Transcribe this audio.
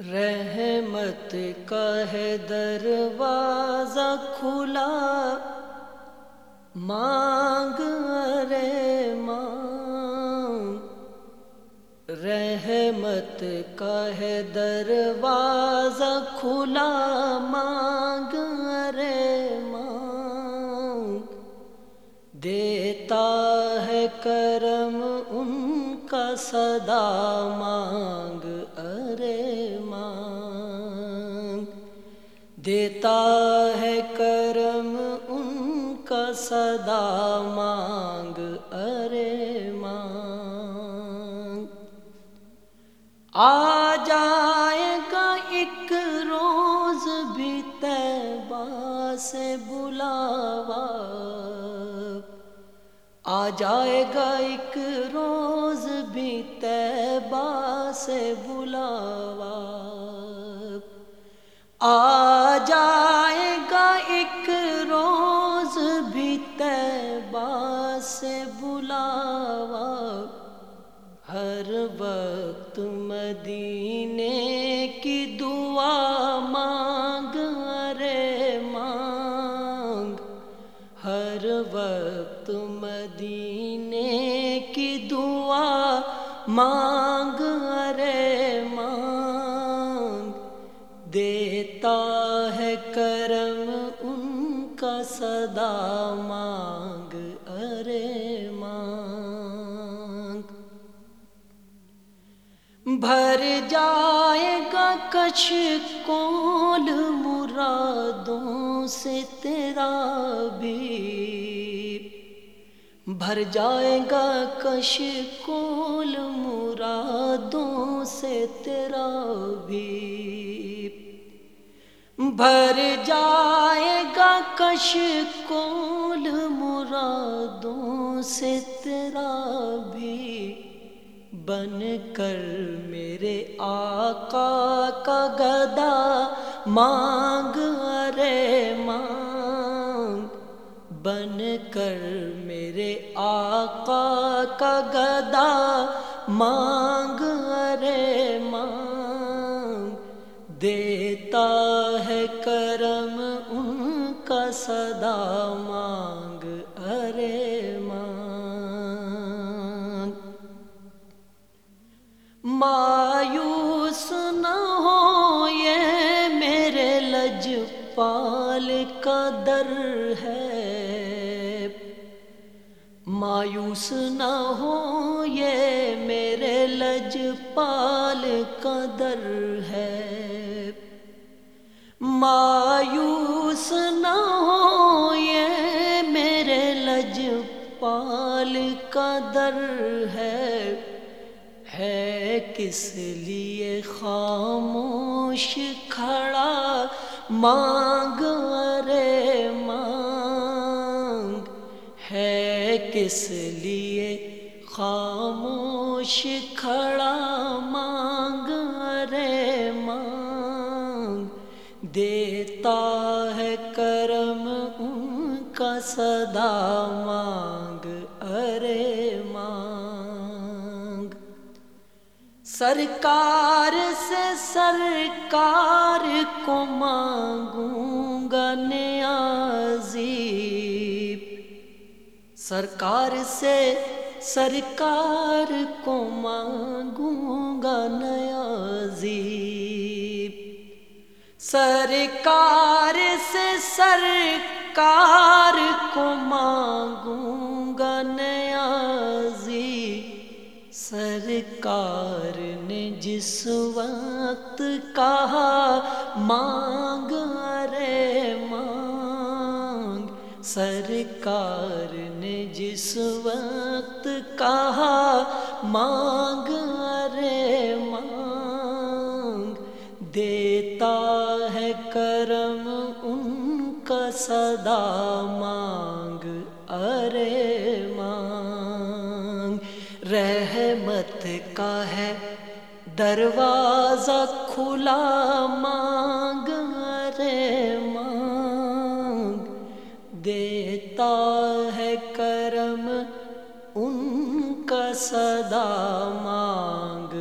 رحمت کا ہے دروازہ کھلا۔ مانگ، ارے مانگ۔ رحمت کا ہے دروازہ کھلا۔ مانگ، ارے مانگ۔ دیتا ہے کرم ان کا صدا۔ مانگ دیتا ہے کرم ان کا صدا مانگ، ارے مانگ۔ آ جائے گا ایک روز بھی تیبا سے بلاوا۔ آ جائے گا ایک روز بھی تیبا سے بلاوا۔ آ بھی تیبا سے بلاوا، ہر وقت مدینے کی دعا مانگ، ارے مانگ۔ ہر وقت مدینے کی دعا مانگ، ارے صدا مانگ ارے مانگ بھر جائے گا کچھ کول مرادوں سے تیرا بھی بھر جائے گا کش کول مرادوں سے تیرا بھی بھر جائے گا کول مرادوں سے تیرا بھی بن کر میرے آقا کا گدا مانگ، ارے مانگ۔ بن کر میرے آقا کا گدا مانگ صدا مانگ ارے مانگ مایوس نہ ہو یہ میرے لج پال کا در ہے مایوس نہ ہو یہ میرے لج پال کا در ہے مایوس کس لیے خاموش کھڑا مانگ، ارے مانگ؟ ہے کس لیے خاموش کھڑا مانگ، ارے مانگ؟ دیتا ہے کرم ان کا صدا مانگ سرکار سے سرکار کو مانگوں گا نیازی سرکار سے سرکار کو مانگوں گا نیازی سرکار سے سرکار کو مانگوں گا نیازی سرکار نے جس وقت کہا مانگ ارے مانگ سرکار نے جس وقت کہا مانگ ارے مانگ دیتا ہے کرم ان کا صدا مانگ ارے جنت کا ہے۔ دروازہ کھلا مانگ رے مانگ۔ دیتا ہے کرم، ان کا صدا مانگ۔